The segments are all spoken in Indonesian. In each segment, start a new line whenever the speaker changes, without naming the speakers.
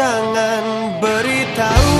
jangan beritahu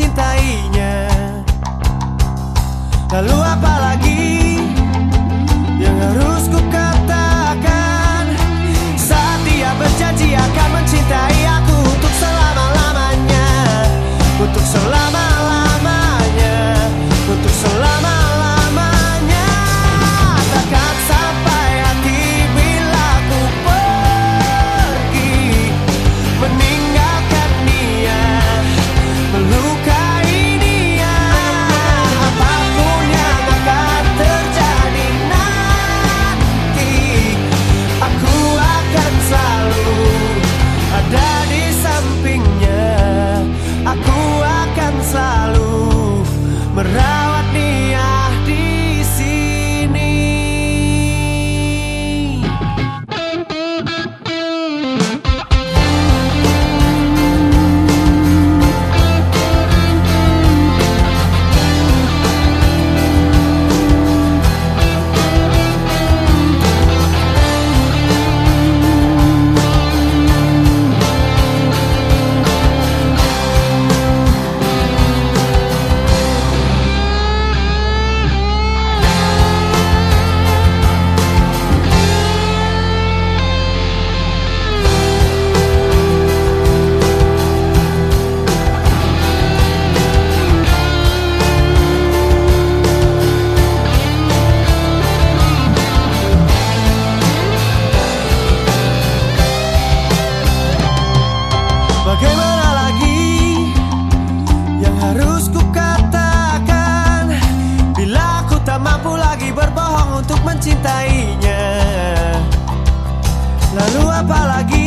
mencintainya. Lalu apa mencintainya. Lalu apa lagi